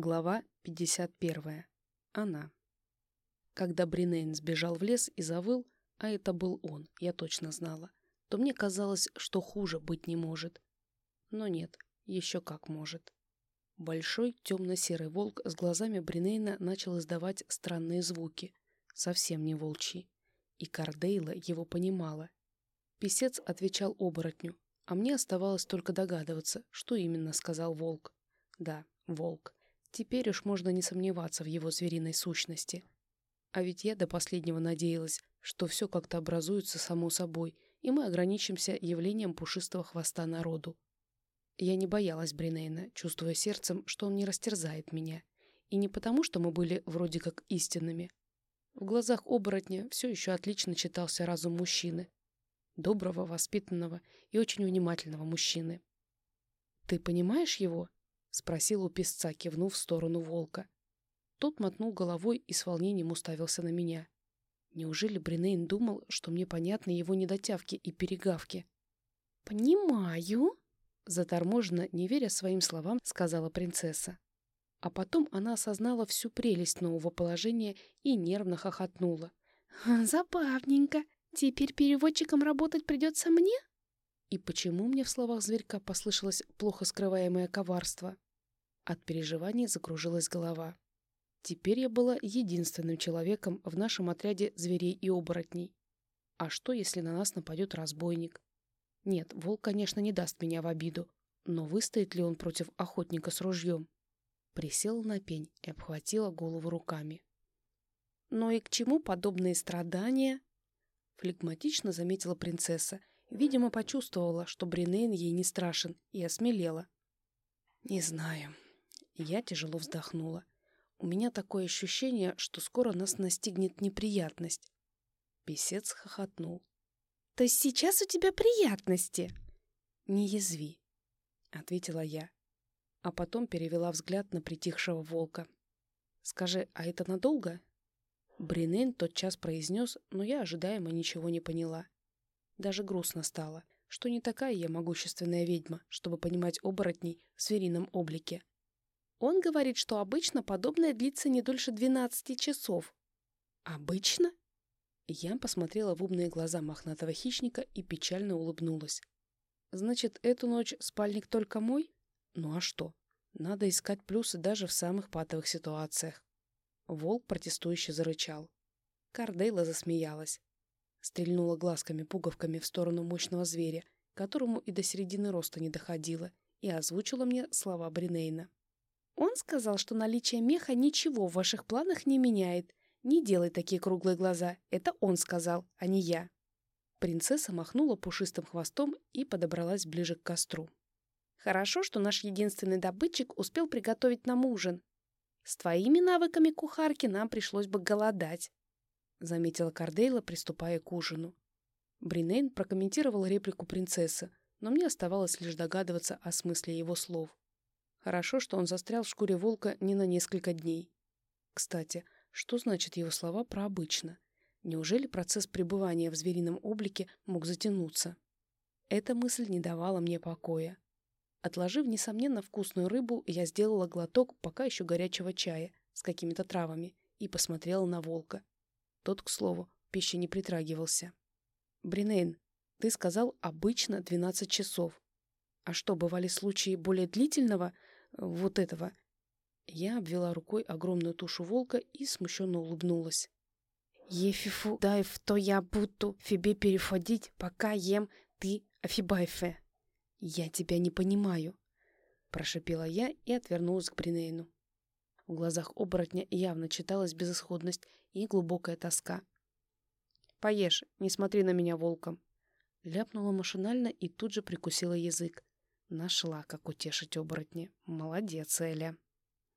Глава 51. Она. Когда Бринейн сбежал в лес и завыл, а это был он, я точно знала, то мне казалось, что хуже быть не может. Но нет, еще как может. Большой темно-серый волк с глазами Бринейна начал издавать странные звуки, совсем не волчьи. И Кардейла его понимала. Песец отвечал оборотню, а мне оставалось только догадываться, что именно сказал волк. Да, волк. Теперь уж можно не сомневаться в его звериной сущности. А ведь я до последнего надеялась, что все как-то образуется само собой, и мы ограничимся явлением пушистого хвоста народу. Я не боялась Бринейна, чувствуя сердцем, что он не растерзает меня. И не потому, что мы были вроде как истинными. В глазах оборотня все еще отлично читался разум мужчины. Доброго, воспитанного и очень внимательного мужчины. «Ты понимаешь его?» — спросил у песца, кивнув в сторону волка. Тот мотнул головой и с волнением уставился на меня. Неужели Бринейн думал, что мне понятны его недотявки и перегавки? «Понимаю», — заторможенно, не веря своим словам, сказала принцесса. А потом она осознала всю прелесть нового положения и нервно хохотнула. «Забавненько. Теперь переводчиком работать придется мне?» И почему мне в словах зверька послышалось плохо скрываемое коварство? От переживаний закружилась голова. Теперь я была единственным человеком в нашем отряде зверей и оборотней. А что, если на нас нападет разбойник? Нет, волк, конечно, не даст меня в обиду, но выстоит ли он против охотника с ружьем? Присела на пень и обхватила голову руками. «Но и к чему подобные страдания?» Флегматично заметила принцесса Видимо, почувствовала, что Бринейн ей не страшен, и осмелела. «Не знаю». Я тяжело вздохнула. У меня такое ощущение, что скоро нас настигнет неприятность. Песец хохотнул. «То есть сейчас у тебя приятности?» «Не язви», — ответила я. А потом перевела взгляд на притихшего волка. «Скажи, а это надолго?» Бринейн тотчас произнес, но я ожидаемо ничего не поняла. Даже грустно стало, что не такая я могущественная ведьма, чтобы понимать оборотней в зверином облике. Он говорит, что обычно подобное длится не дольше 12 часов. Обычно? Я посмотрела в умные глаза мохнатого хищника и печально улыбнулась. Значит, эту ночь спальник только мой? Ну а что? Надо искать плюсы даже в самых патовых ситуациях. Волк протестующе зарычал. Кардейла засмеялась. Стрельнула глазками-пуговками в сторону мощного зверя, которому и до середины роста не доходило, и озвучила мне слова Бринейна. «Он сказал, что наличие меха ничего в ваших планах не меняет. Не делай такие круглые глаза. Это он сказал, а не я». Принцесса махнула пушистым хвостом и подобралась ближе к костру. «Хорошо, что наш единственный добытчик успел приготовить нам ужин. С твоими навыками кухарки нам пришлось бы голодать. — заметила Кардейла, приступая к ужину. Бринейн прокомментировал реплику принцессы, но мне оставалось лишь догадываться о смысле его слов. Хорошо, что он застрял в шкуре волка не на несколько дней. Кстати, что значит его слова про «обычно»? Неужели процесс пребывания в зверином облике мог затянуться? Эта мысль не давала мне покоя. Отложив, несомненно, вкусную рыбу, я сделала глоток пока еще горячего чая с какими-то травами и посмотрела на волка. Тот, к слову, пищи не притрагивался. «Бринейн, ты сказал обычно 12 часов. А что, бывали случаи более длительного вот этого?» Я обвела рукой огромную тушу волка и смущенно улыбнулась. «Ефифу, дай в то я буду фибе переходить, пока ем ты афибайфе». «Я тебя не понимаю», — прошипела я и отвернулась к Бринейну. В глазах оборотня явно читалась безысходность и глубокая тоска. «Поешь, не смотри на меня волком!» Ляпнула машинально и тут же прикусила язык. Нашла, как утешить оборотни. Молодец, Эля.